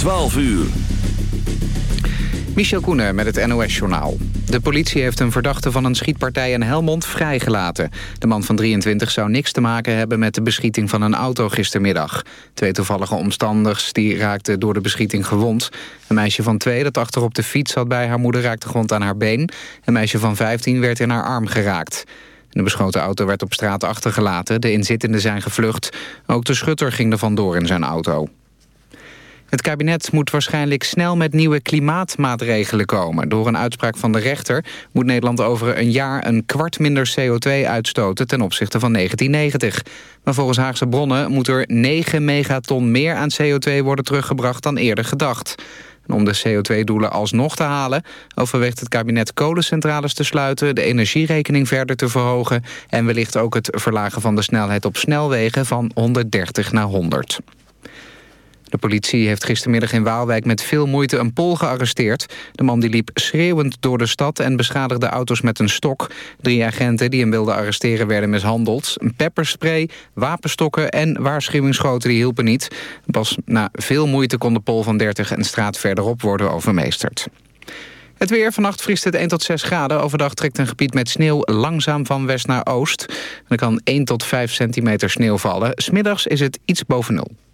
12 uur. Michel Koenen met het NOS-journaal. De politie heeft een verdachte van een schietpartij in Helmond vrijgelaten. De man van 23 zou niks te maken hebben met de beschieting van een auto gistermiddag. Twee toevallige omstanders die raakten door de beschieting gewond. Een meisje van twee dat achter op de fiets zat bij haar moeder raakte gewond aan haar been. Een meisje van 15 werd in haar arm geraakt. De beschoten auto werd op straat achtergelaten. De inzittenden zijn gevlucht. Ook de schutter ging er vandoor in zijn auto. Het kabinet moet waarschijnlijk snel met nieuwe klimaatmaatregelen komen. Door een uitspraak van de rechter moet Nederland over een jaar een kwart minder CO2 uitstoten ten opzichte van 1990. Maar volgens Haagse bronnen moet er 9 megaton meer aan CO2 worden teruggebracht dan eerder gedacht. om de CO2-doelen alsnog te halen... overweegt het kabinet kolencentrales te sluiten... de energierekening verder te verhogen... en wellicht ook het verlagen van de snelheid op snelwegen van 130 naar 100. De politie heeft gistermiddag in Waalwijk met veel moeite een Pool gearresteerd. De man die liep schreeuwend door de stad en beschadigde auto's met een stok. Drie agenten die hem wilden arresteren werden mishandeld. Een pepperspray, wapenstokken en waarschuwingsschoten die hielpen niet. Pas na veel moeite kon de Pool van 30 een straat verderop worden overmeesterd. Het weer. Vannacht vriest het 1 tot 6 graden. Overdag trekt een gebied met sneeuw langzaam van west naar oost. Er kan 1 tot 5 centimeter sneeuw vallen. Smiddags is het iets boven nul.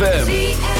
ZFM.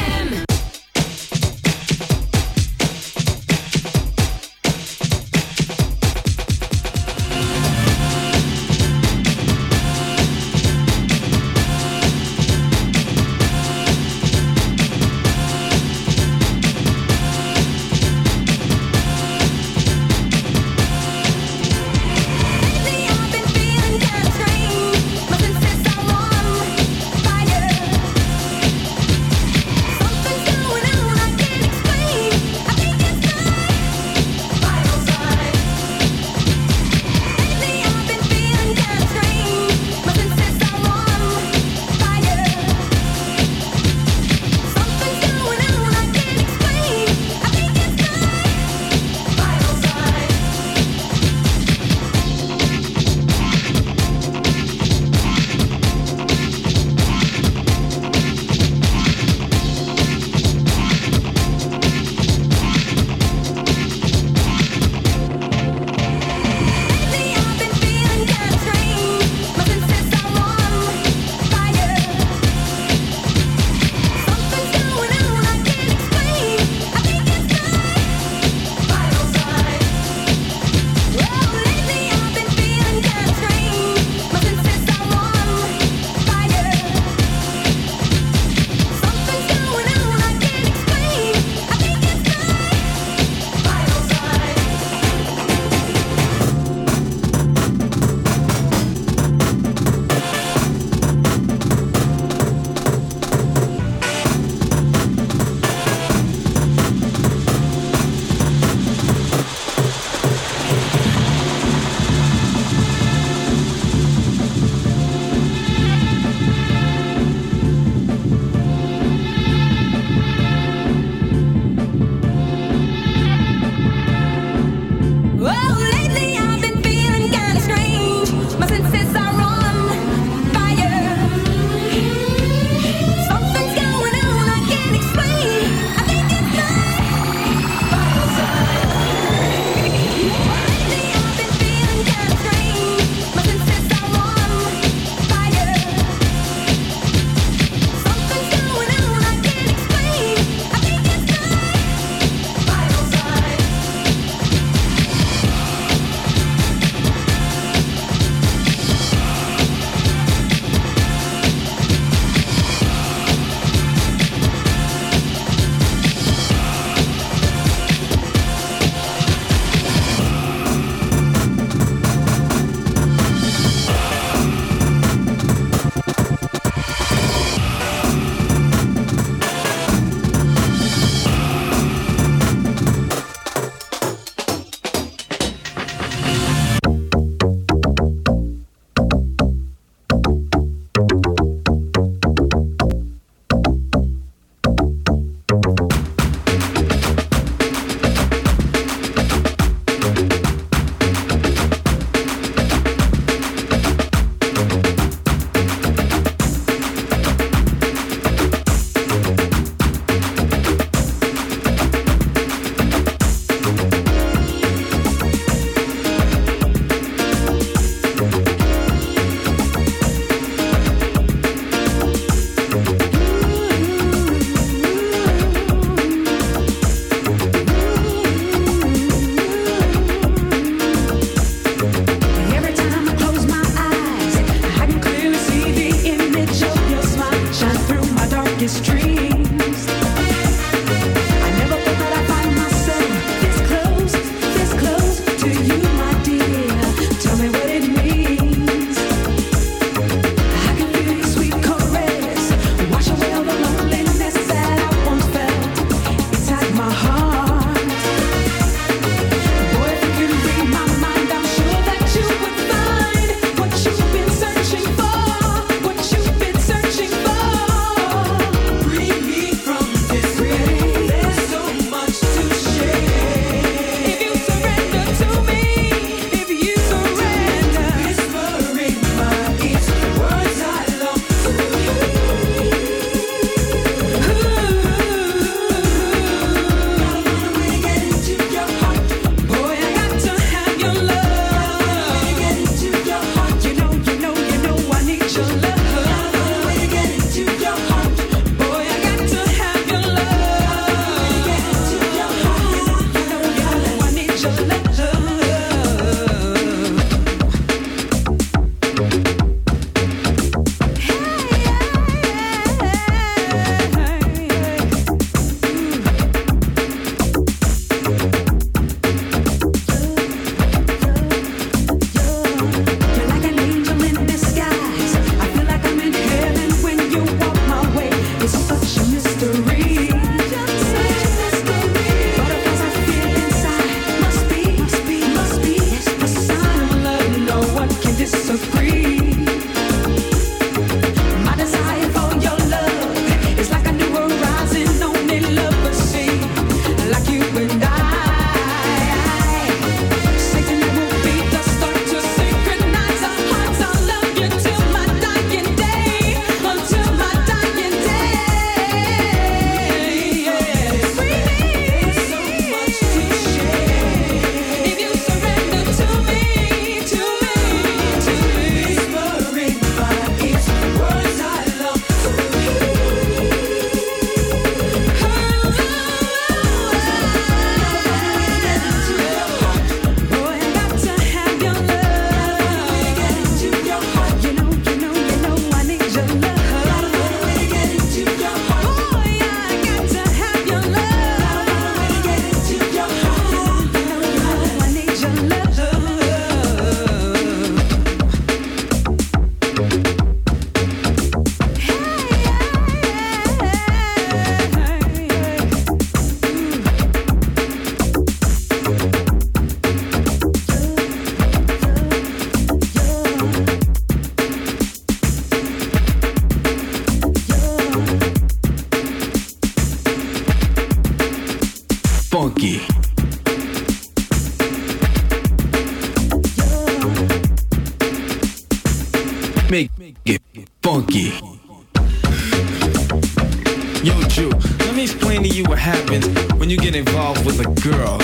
Let me explain to you what happens when you get involved with a girl.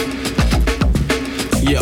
Yo,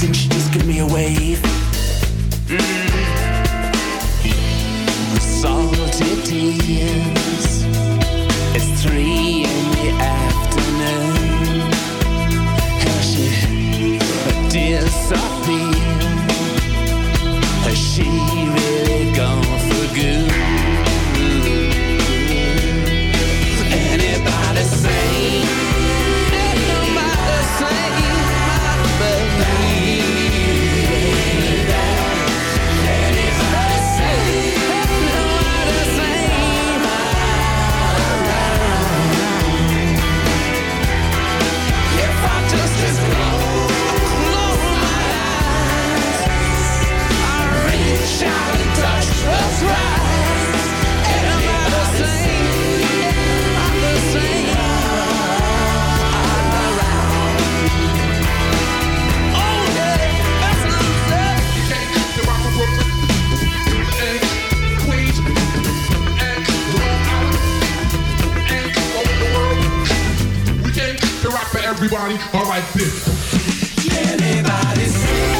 Didn't she just give me a wave? Mm. Salty tears. everybody, alright, this. Anybody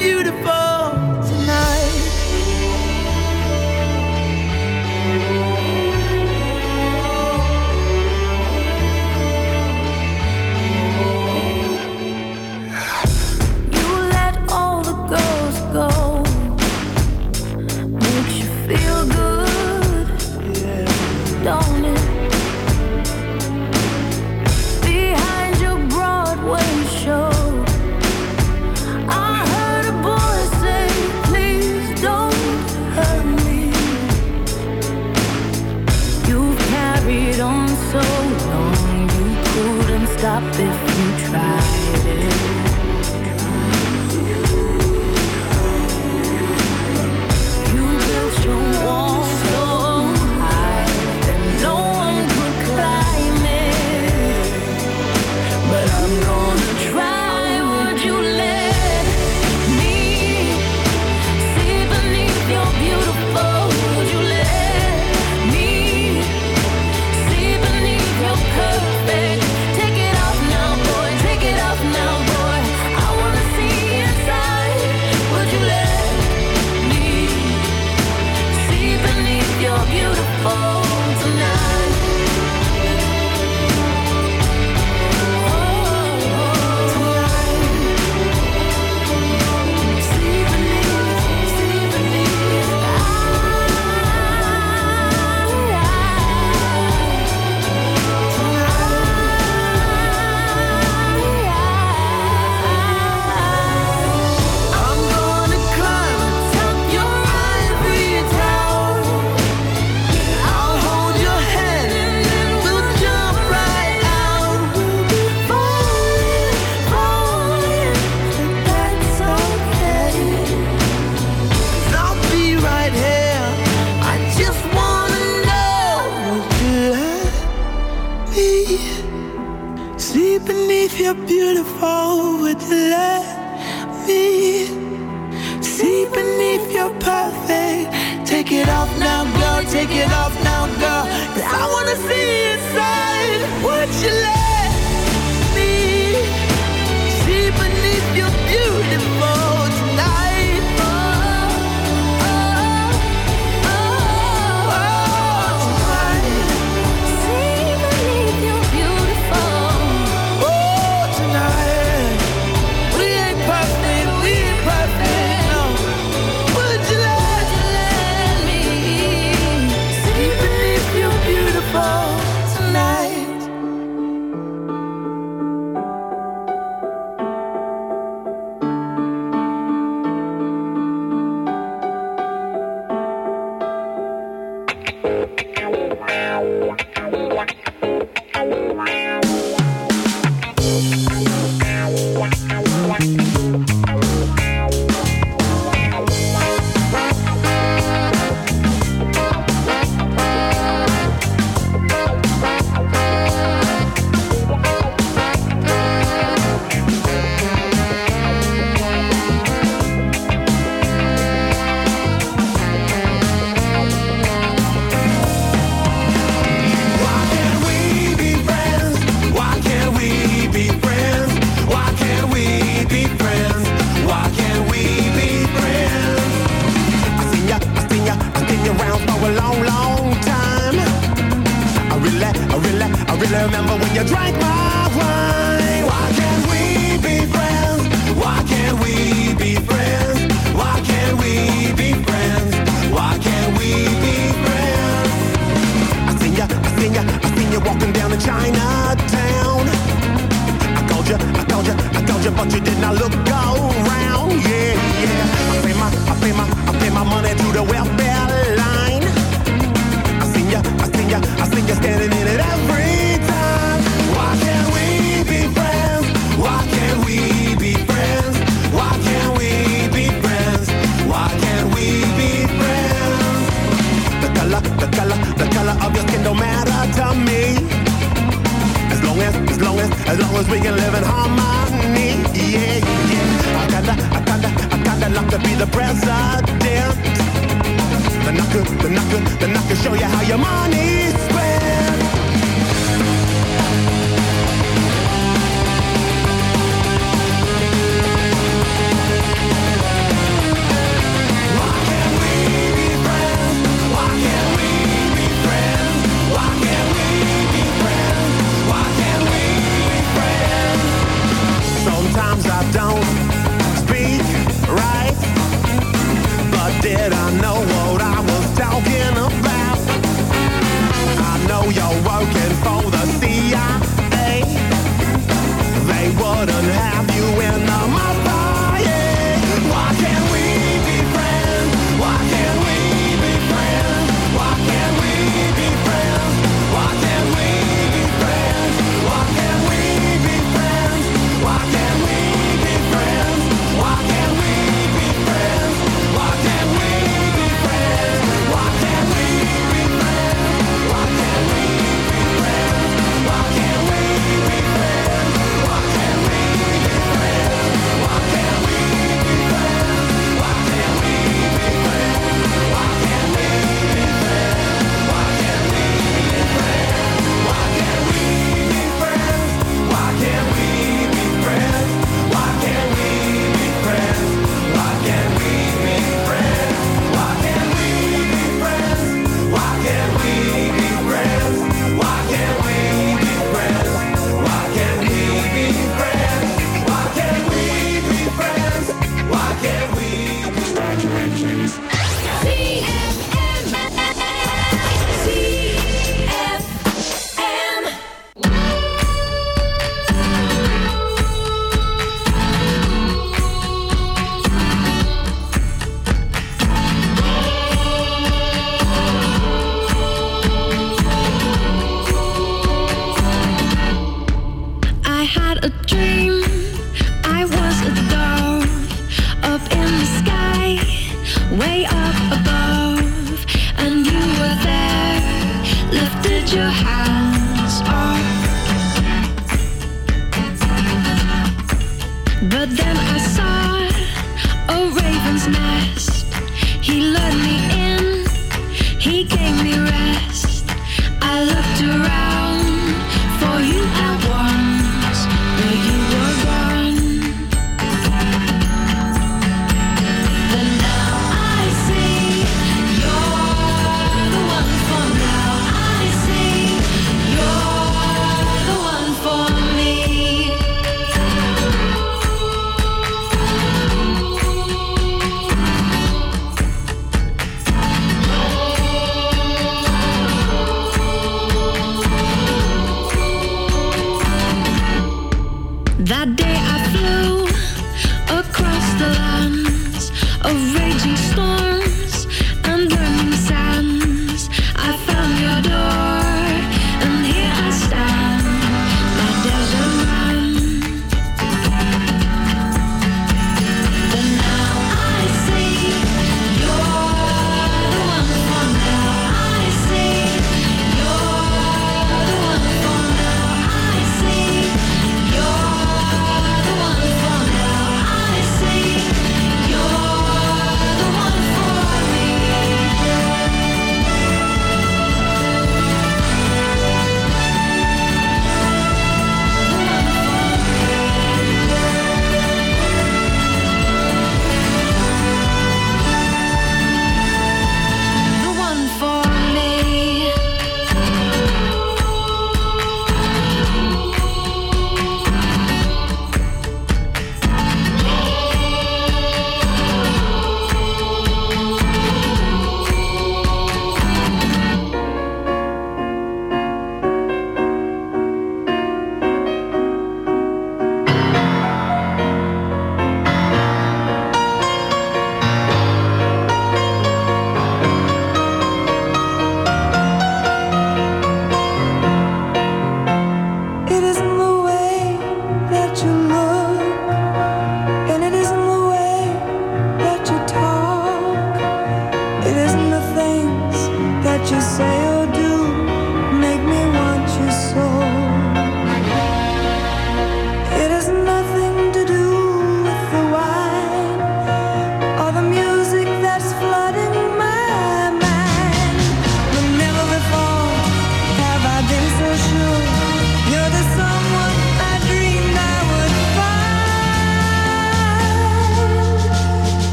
Beautiful. up if me. As long as, as long as, as long as we can live in harmony. Yeah, yeah. I kinda, I kinda, I kinda like to be the president. Then I could, then I could, then I could show you how your money's Dead.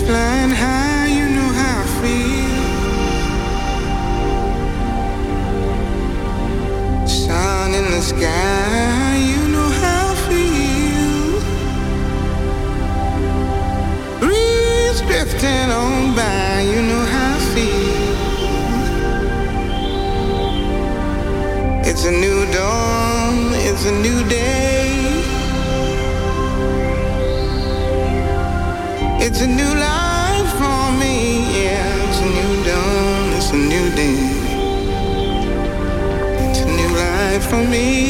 explain for me.